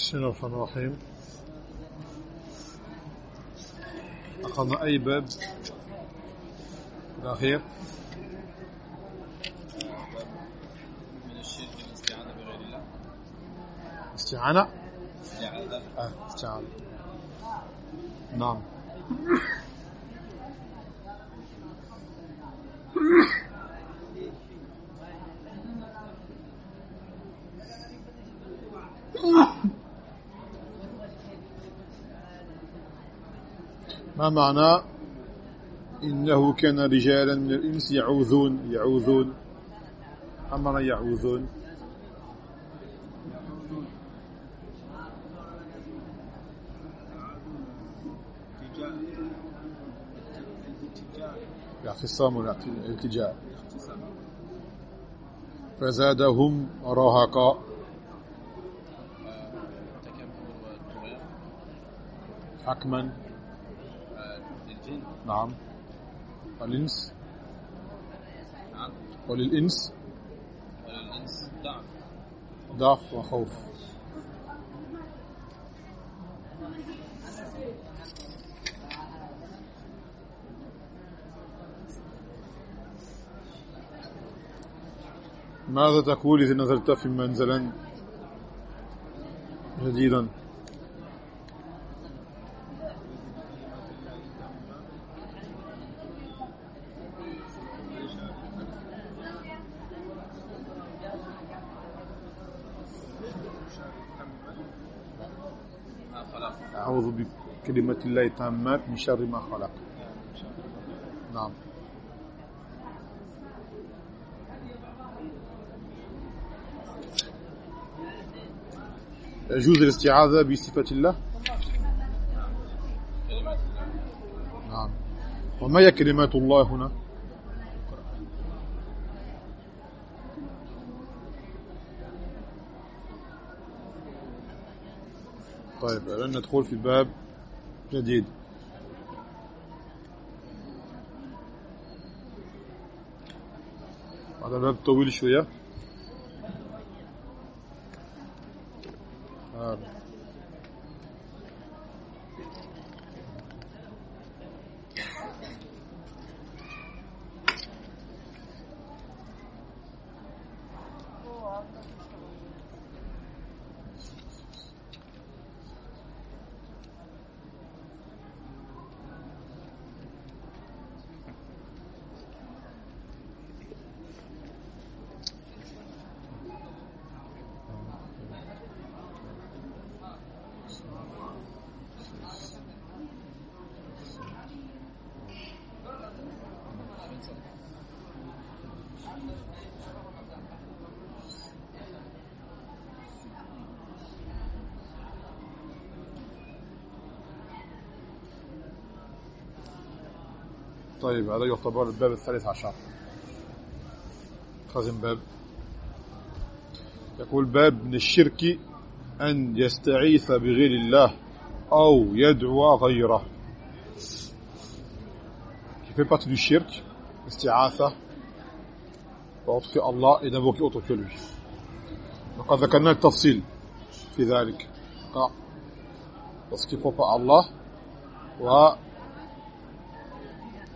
بسم الله الرحمن الرحيم. أخذنا أي باب؟ الأخير. من الشرك الاستعانة بغير الله استعانة. استعاذة آه استعانة. نعم. معنى إنه كان رجالا من الإنس يعوذون يعوذون. معنى يعوذون. الاعتصام والالتجاء. فزادهم رهقا حكما. نعم. والإنس نعم وللإنس وللإنس ضعف ضعف وخوف. ماذا تقول إذا نزلت في منزلا جديدا ما خلق بكلمة الله التامات من شر ما خلق. نعم. يجوز الاستعاذة بصفة الله؟ نعم. وما هي كلمات الله هنا؟ طيب الآن ندخل في باب جديد. هذا باب طويل شوية آه. طيب هذا يعتبر الباب الثالث عشر. خازن باب. يقول باب من الشرك أن يستعيث بغير الله أو يدعو غيره. Qui fait partie du shirk, isti'atha, autre que Allah et d'invoquer autre que lui. وقد ذكرنا التفصيل في ذلك qu'il ne faut pas Allah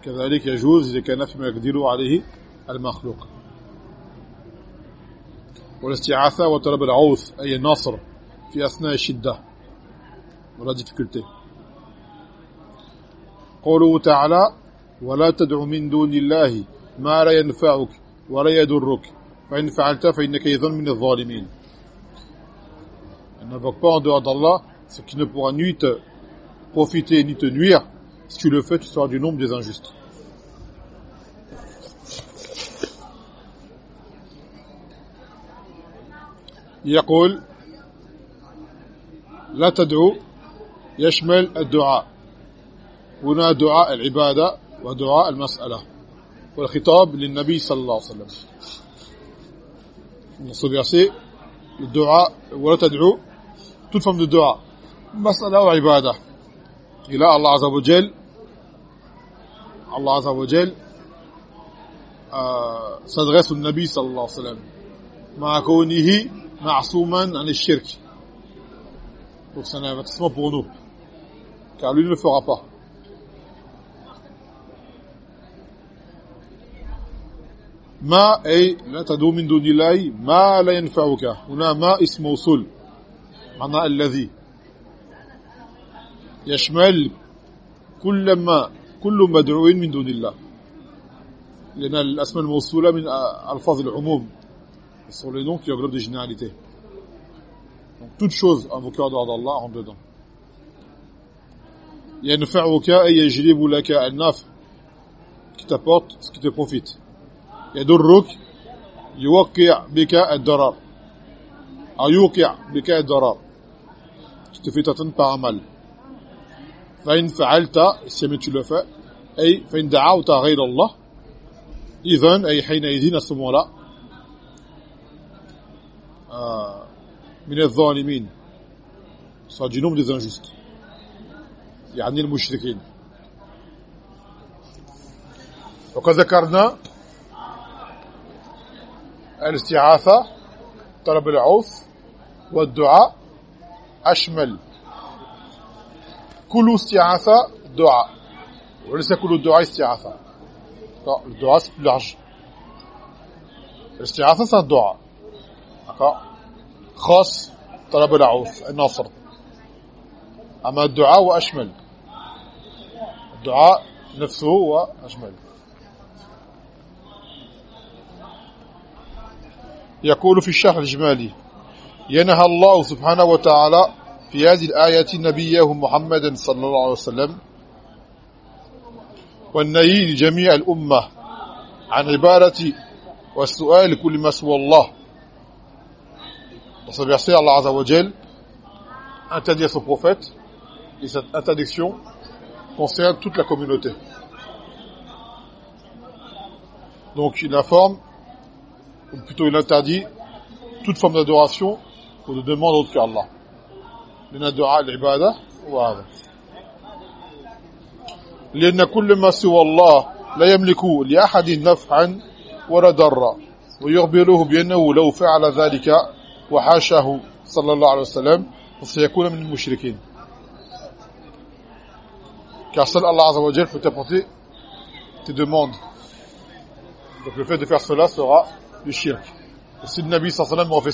وكذلك يجوز إذا كان فيما يقدر عليه المخلوق. والاستعاثة وطلب العوث أي النصر في أثناء الشدة ولا difficulté. قوله تعالى ولا تدع من دون الله ما لا ينفعك ولا يضرك. فإن فعلت فإنك إذن من الظالمين. N'invoque pas en dehors d'Allah ce qui ne pourra ni te profiter ni te nuire. Si tu le fais, tu seras du nombre des injustes. يقول لا تدعو يشمل الدعاء هنا دعاء العبادة ودعاء المسألة والخطاب للنبي صلى الله عليه وسلم dans ce verset le dua ولا تدعو toute forme de dua مسألة وعبادة إلى الله عز وجل. الله عز وجل آه، s'adresse au Nabi sallallahu alayhi wa sallam مع كونه معصوما عن الشرك. Donc c'est un avertissement pour nous. Car lui ne le fera pas. ما أي لا تدعو من دون الله ما لا ينفعك هنا ما اسم موصول معنى الذي يشمل كل ما كل مدعو من دون الله لأن الأسماء الموصولة من ألفاظ العموم sont les noms qui englobent des généralités donc toute chose invoquée en dehors d'Allah rentre dedans ينفعك أي يجلب النفع qui t'apporte ce qui te profite يضرك يوقع بك الضرر أو يوقع بك الضرر qui te fait atteindre par un mal فإن فعلت jamais fais أي فإن دعوت غير الله إذن أي حينئذ à ce moment-là من الظالمين. Soit du nombre يعني المشركين. وقد ذكرنا الاستعاثة طلب العوف والدعاء أشمل. كل استعاثة دعاء. وليس كل الدعاء استعاثة. الدعاء c'est plus large الاستعاثة c'est un خاص طلب العوف النصر أما الدعاء هو أشمل. الدعاء نفسه هو أشمل. يقول في الشرح الإجمالي ينهى الله سبحانه وتعالى في هذه الآية نبيه محمدا صلى الله عليه وسلم والنهي لجميع الأمة عن عبارة والسؤال كل ما سوى الله Dans ce verset, Allah Azza wa Jal interdit à son prophète, et cette interdiction concerne toute la communauté. Donc il informe ou plutôt il interdit toute forme d'adoration ou de demande autre qu'Allah. لأن الدعاء العبادة؟ وهذا لأن كل ما سوى الله لا يملك لأحد نفعا ولا ضرا ويخبره بأنه لو فعل ذلك وحاشاه صلى الله عليه وسلم فسيكون من المشركين. Allah Azza wa Jal peut t'apporter tes demandes. Donc le fait de faire cela sera du shirk. Si le Nabi sallam a fait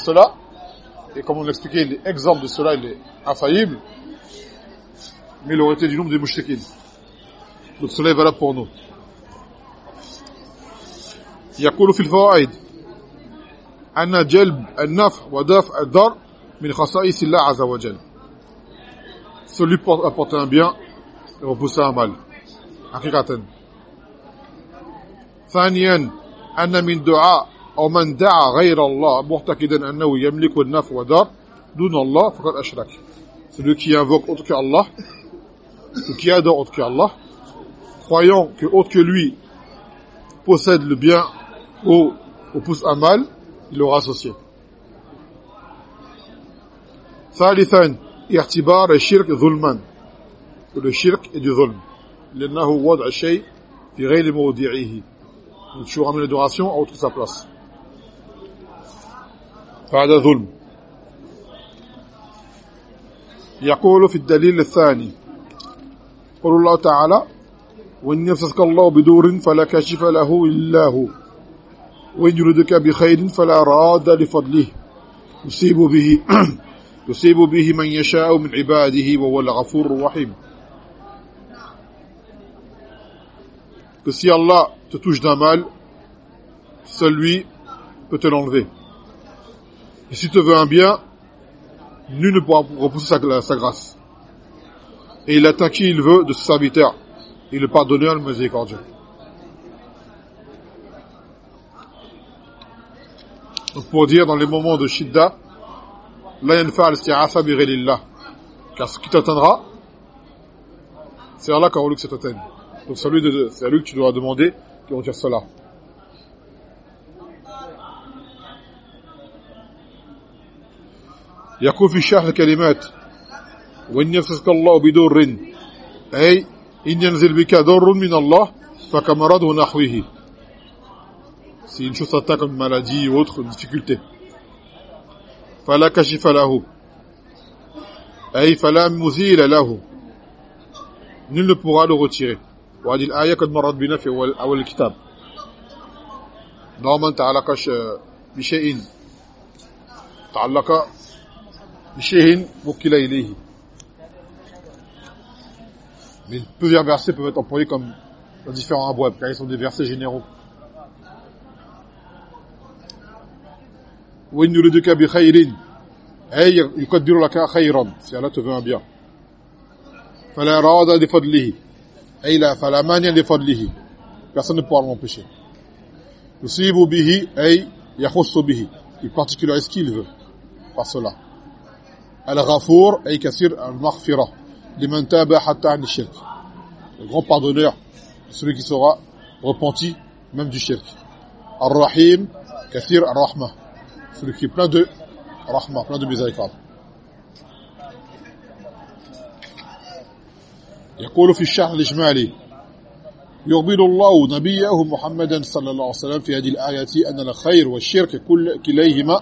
et comme on l'expliquait, l'exemple de cela, il est infaillible, mais il aurait été du nombre des mouchriquines. Donc cela est valable pour nous. يقول في الفوائد أن جلب النفع ودفع الضر من خصائص الله عز وجل celui pour apporter un bien et repousser un mal حقيقة ثانيا أن من دعاء أو من دعا غير الله معتقدا أنه يملك النفع والضر دون الله فقد أشرك celui qui invoque autre que Allah ou qui adore autre que Allah croyant que autre que lui possède le bien ou, ou pousse un mal il l'aura associé ثالثا اعتبار الشرك ظلما le shirk est du ظلم لأنه وضع الشيء في غير موضعه donc tu ramènes l'adoration à autre sa place فهذا ظلم. يقول في الدليل الثاني قول الله تعالى وإن يمسسك الله بدور فلا كاشف له إلا هو وإن يردك بخير فلا راد لفضله. يصيب به يصيب به من يشاء من عباده وهو الغفور الرحيم. Que si Allah te touche d'un mal, seul lui peut te l'enlever. Et si tu veux un bien, nul ne pourra repousser sa, grâce. Et il atteint qui il veut de ses serviteurs. Il est pardonneur, le miséricordieux. Donc pour dire dans les moments de shidda, la yanfa al-isti'afa bi. Car ce qui t'atteindra, c'est Allah qui a voulu que ça t'atteigne. Donc c'est à lui, que tu dois demander qu'il retire cela. يقول في شرح الكلمات. وإن يمسسك الله بدر أي إن ينزل بك ضر من الله فكمرض نحوه. Si une chose s'attaque comme une maladie ou autre difficulté. فلا كشف له. أي فلا مزيل له. Nul ne pourra le retirer. وهذه الآية قد مرت بنا في أول, أول الكتاب. نوما تعلق بشيء. تعلق Mais plusieurs versets peuvent être employés comme dans différents abouabs, car ils sont des versets généraux. Si Allah te veut Personne ne pourra l'empêcher. Il particularise ce qu'il veut par cela. الغفور أي كثير المغفرة لمن تاب حتى عن الشرك. Le grand pardonneur celui qui sera repenti même du shirk. الرحيم كثير الرحمة. celui qui est plein de rahma plein de miséricorde. يقول في الشرح الإجمالي يخبر الله نبيه محمدا صلى الله عليه وسلم في هذه الآية أن الخير والشرك كل كليهما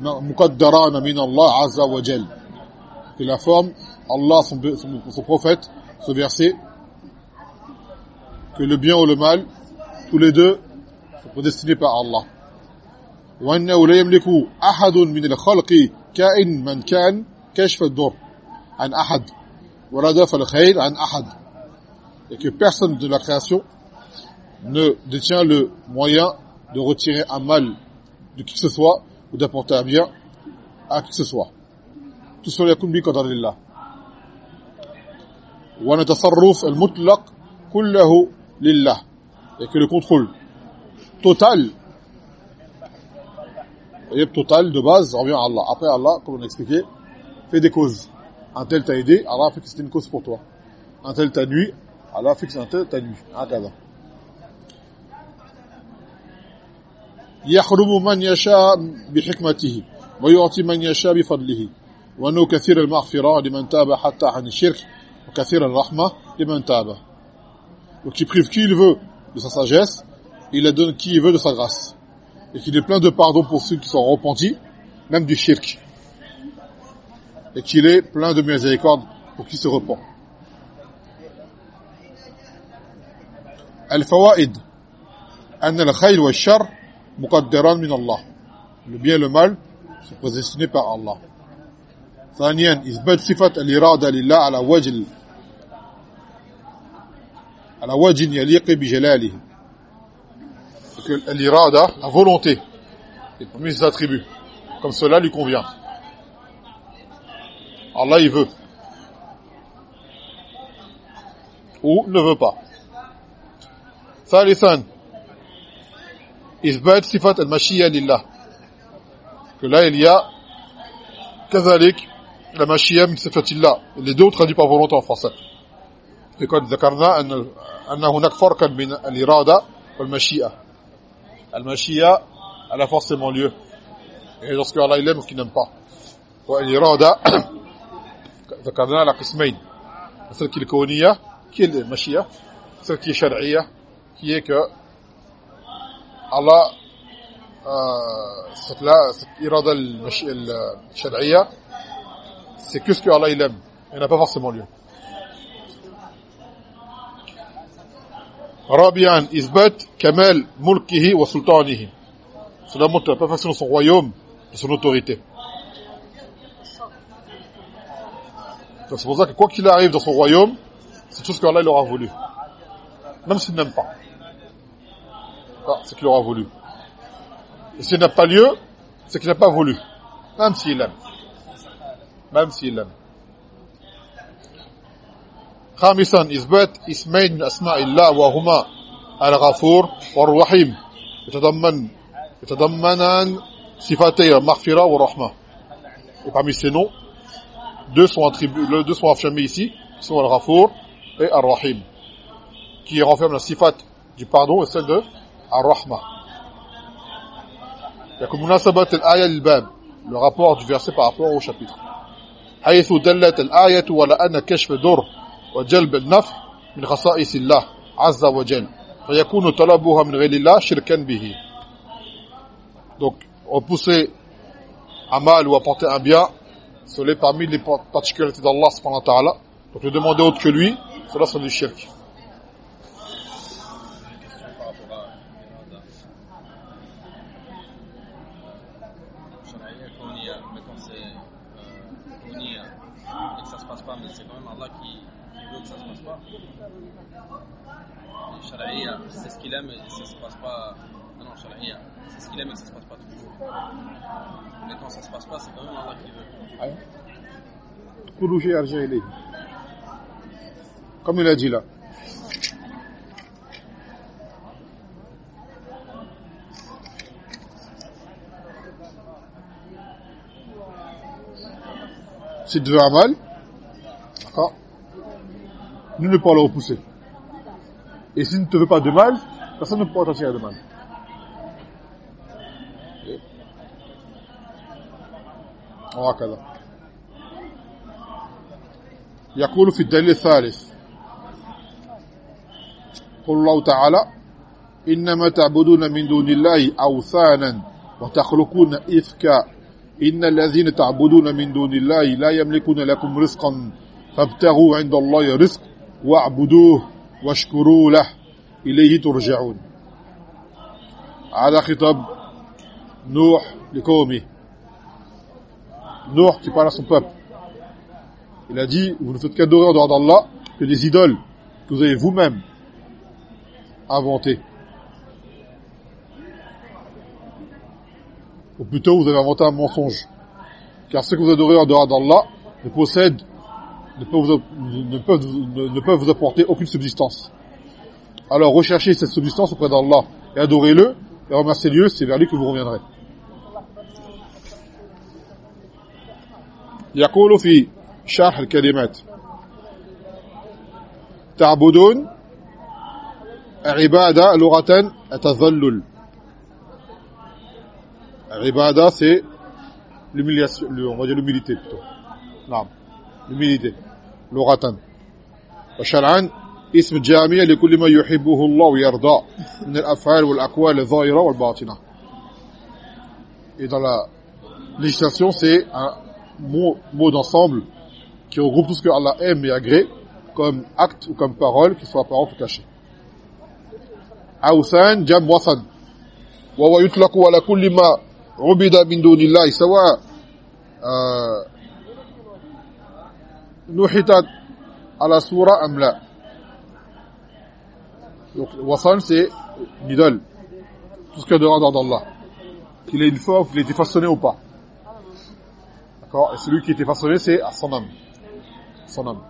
مقدران من الله عز وجل في la forme Allah son, son, son prophète ce verset que le bien ou le mal tous les deux sont prédestinés par Allah وأنه لا يملك أحد من الخلق كائن من كان كشف الضر عن أحد ولا دفع الخير عن أحد et que personne de la création ne détient le moyen de retirer un mal de qui que ce soit ou d'apporter un bien à qui que ce soit. Tout cela يكون بقدر الله. وأن التصرف المطلق كله لله. Et que le contrôle total et total de base revient à Allah. Après Allah, comme on a expliqué, fait des causes. Un tel t'a aidé, Allah fait que c'était une cause pour toi. Un tel t'a nuit, Allah fait que c'est un tel t'a nuit. هكذا. يحرم من يشاء بحكمته ويعطي من يشاء بفضله وأنه كثير المغفرة لمن تاب حتى عن الشرك وكثير الرحمة لمن تاب donc il prive qui il veut de sa sagesse il la donne qui il veut de sa grâce et qu'il est plein de pardon pour ceux qui sont repentis même du shirk et qu'il est plein de miséricorde pour qui se repent الفوائد أن الخير والشر مقدران من الله le bien et le mal sont prédestinés par Allah ثانيا إثبات صفة الإرادة لله على وجه على وجه يليق بجلاله que l'irada, la volonté, est parmi ses attributs, comme cela lui convient. Allah il veut ou ne veut pas. ثالثا إثبات صفة المشيئة لله que là il y a كذلك la mashia min sifatillah les deux traduits par volonté en français et quand ذكرنا أن أن هناك فرقا بين الإرادة والمشيئة المشيئة elle a forcément lieu et lorsque Allah il aime ou qu'il n'aime pas والإرادة ذكرنا على قسمين celle qui est كونية qui est المشيئة celle qui est شرعية qui est que Allah euh, cette, irada al-shar'iyya c'est que ce que Allah il aime il n'a pas forcément lieu رابعا إثبات كمال ملكه وسلطانه cela montre la perfection de son royaume de son autorité c'est pour ça que quoi qu'il arrive dans son royaume c'est tout ce qu'Allah il aura voulu même s'il n'aime pas c'est qu'il aura voulu et s'il n'a pas lieu c'est qu'il n'a pas voulu même s'il aime même s'il aime خامسا إثبات اسمين من أسماء الله وهما الغفور والرحيم يتضمن يتضمنان صفتي المغفرة والرحمة et parmi ces noms deux sont attribués deux sont affirmés ici qui sont al-Ghafour et al-Rahim qui renferment la sifat du pardon et celle de al-Rahma يكون مناسبة الآية للباب le rapport du verset par rapport au chapitre حيث دلت الآية على أن كشف در وجلب النفع من خصائص الله عز وجل فيكون طلبها من غير الله شركا به donc repousser un mal ou apporter un bien cela est parmi les particularités d'Allah subhanahu wa ta'ala. Donc le demander autre que lui, cela c'est du shirk. comme il a dit là si tu veux un mal d'accord nous ne pas le repousser et si tu ne te veux pas de mal personne ne pourra t'attirer de mal وهكذا يقول في الدليل الثالث. قل الله تعالى إنما تعبدون من دون الله أوثانا وتخلقون إفكا. إن الذين تعبدون من دون الله لا يملكون لكم رزقا فابتغوا عند الله رزق واعبدوه واشكروا له. إليه ترجعون. على خطاب نوح لقومه. نوح qui parle à peuple. il a dit vous ne faites qu'adorer en dehors d'Allah que des idoles que vous avez vous-même inventées ou plutôt vous avez inventé un mensonge car ceux que vous adorez en dehors d'Allah ne possèdent ne peuvent, vous, ne, peuvent, ne, ne peuvent vous apporter aucune subsistance alors recherchez cette subsistance auprès d'Allah et adorez-le et remerciez-le c'est vers lui que vous reviendrez يقول في شرح الكلمات. تعبدون عبادة لغة التذلل عبادة c'est l'humiliation on l'humilité plutôt. نعم l'humilité لغة. وشرعا اسم جامع لكل ما يحبه الله ويرضى. من الأفعال والأقوال الظاهرة والباطنة. Et dans la législation c'est un mot, mot d'ensemble. qui regroupe tout ce que Allah aime et agrée, comme acte ou comme parole, qui soit apparente ou cachée. Aousan, jam wasan. Wa wa ala kulli ma ubida min sawa euh, nuhitat. Donc, wasan, c'est une. Tout ce qu'il y a dehors d'Allah. Qu'il ait une forme, qu'il ait été façonné ou pas. D'accord? Et celui qui a été façonné, c'est à son âme. Son âme.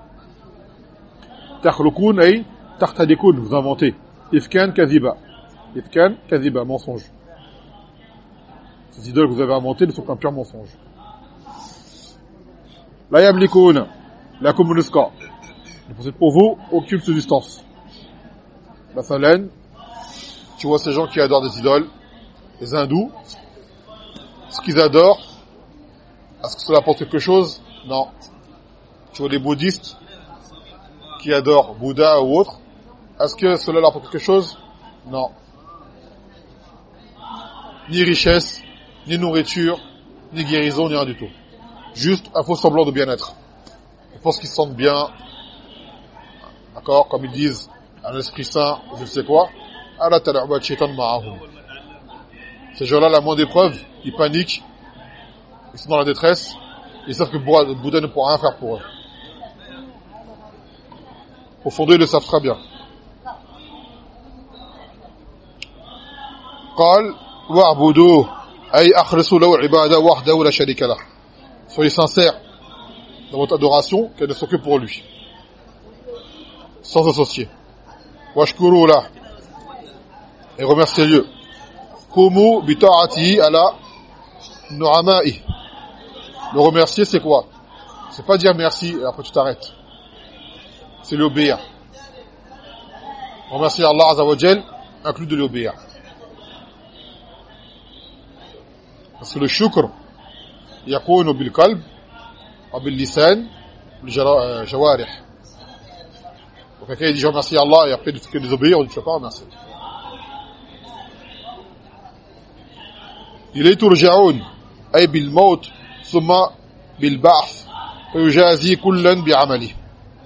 Takhlukoun ay tahtadikoun, vous inventez. Ifkan kaziba. Ifkan kaziba, mensonge. Ces idoles que vous avez inventées ne sont qu'un pur mensonge. La yamlikoun, la communisca. Ne possède pour vous aucune subsistance. La tu vois ces gens qui adorent des idoles, les hindous, ce qu'ils adorent, est-ce que cela apporte quelque chose? Non. Tu vois les bouddhistes qui adorent Bouddha ou autre, est-ce que cela leur apporte quelque chose? Non. Ni richesse, ni nourriture, ni guérison, ni rien du tout. Juste un faux semblant de bien-être. Ils pensent qu'ils se sentent bien, d'accord, comme ils disent, un esprit saint, je ne sais quoi. Ces gens-là, la moindre épreuve, ils paniquent, ils sont dans la détresse, ils savent que Bouddha ne pourra rien faire pour eux. Au fond d'eux, ils le savent très bien. قال واعبدوه أي أخلصوا له العبادة وحده لا شريك له Soyez sincères dans votre adoration, qu'elle ne soit que pour lui, sans associer. Washkuru la et remerciez-le. Kumu bita'ati ala nu'ama'i Le remercier, c'est quoi C'est pas dire merci et après tu t'arrêtes. C'est l'obéir. Remercier Allah Azzawajal inclut de l'obéir. Parce que le shukr, يكون بالقلب وباللسان بالجوارح. Donc quelqu'un dit je remercie Allah et après il fait que désobéir, on ne pas remercier. Il est turja'un أي بالموت ثم بالبعث ويجازي كلا بعمله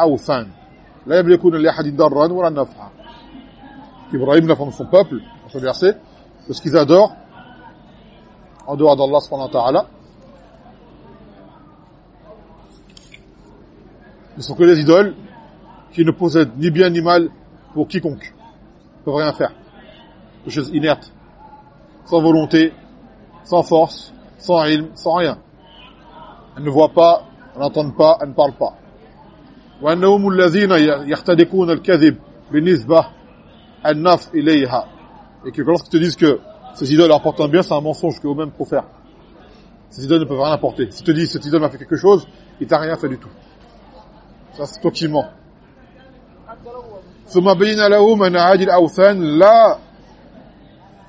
Awsan. La yamlikuna li ahadin darran wa la naf'a. Ibrahim son peuple dans ce verset de ce qu'ils adorent en dehors d'Allah subhanahu wa ta'ala. Ne sont que des idoles qui ne possèdent ni bien ni mal pour quiconque. Ils peuvent rien faire. Des choses inertes, sans volonté, sans force, sans ilm, sans rien. Elles ne voient pas, elles n'entendent pas, elles ne parlent pas. وأنهم الذين يحتدقون الكذب بالنسبة النف إليها et que lorsqu'ils te disent que ces idoles apportent un bien, c'est un mensonge qu'eux-mêmes profèrent. Ces idoles ne peuvent rien apporter. Si te disent cette idole m'a fait quelque chose, il t'a rien fait du tout. Ça c'est toi qui mens. ثم بين لهم أن هذه الأوثان لا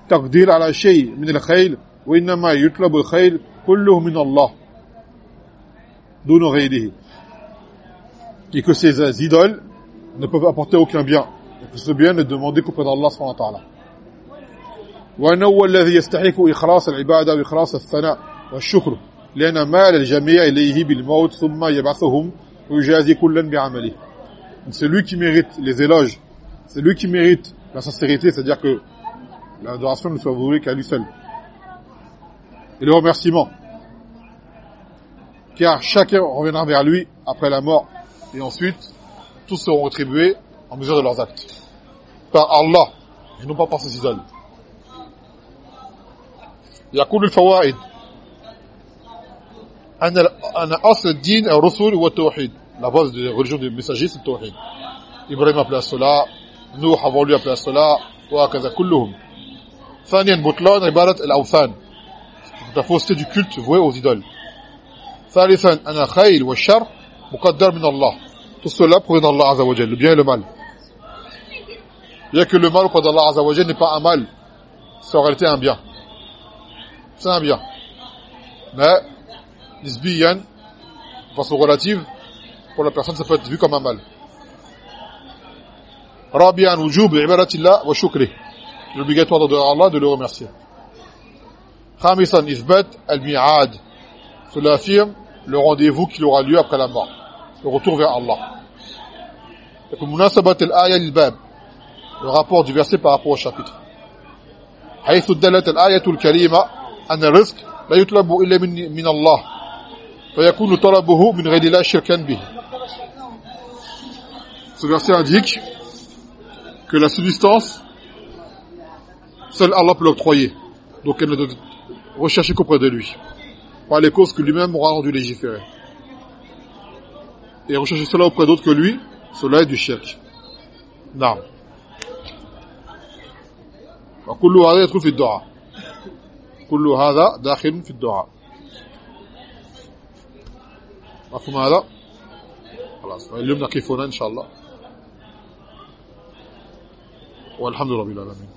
تقدير على شيء من الخيل وإنما يطلب الخيل كله من الله دون غيره et que ces idoles ne peuvent apporter aucun bien et que ce bien n'est demandé qu'auprès d'Allah subhanahu wa ta'ala وأنه هو الذي يستحق إخلاص العبادة وإخلاص الثناء والشكر لأن مال الجميع إليه بالموت ثم يبعثهم ويجازي كلا بعمله c'est lui qui mérite les éloges c'est lui qui mérite la sincérité c'est-à-dire que l'adoration ne soit vouée qu'à lui seul et le remerciement car chacun reviendra vers lui après la mort et ensuite tous seront rétribués en mesure de leurs actes par Allah et non pas par ses idoles يقول الفوائد أن أن أصل الدين الرسل والتوحيد la base de la religion des messagers c'est le tawhid Ibrahim appelait à cela Nuh avant lui appelait à cela وهكذا كلهم ثانيا بطلان عبادة الأوثان la fausseté du culte voué aux idoles ثالثا أن الخير والشر muqaddar min Allah. Tout cela provient d'Allah Azza wa le bien et le mal. Bien que le mal auprès d'Allah Azza wa n'est pas un mal. C'est en réalité un bien. C'est un bien. Mais nisbiyan de façon relative pour la personne ça peut être vu comme un mal. Rabian wujub ibadatillah wa shukri. L'obligatoire de Allah de le remercier. Khamisan isbat al-mi'ad. Cela affirme le rendez-vous qui aura lieu après la mort le retour vers Allah مناسبة الآية للباب le rapport du verset par rapport au chapitre حيث دلت الآية الكريمة أن الرزق لا يطلب إلا من, من الله فيكون طلبه من غير الله شركا به ce verset indique que la subsistance seul Allah peut l'octroyer donc elle ne doit rechercher qu'auprès de lui par les causes que lui-même aura rendu légiférer Et rechercher cela auprès d'autres que lui cela est du shirk. نعم وكل هذا يدخل في الدعاء كل هذا داخل في الدعاء مفهوم هذا خلاص اليوم نقف هنا ان شاء الله والحمد لله رب العالمين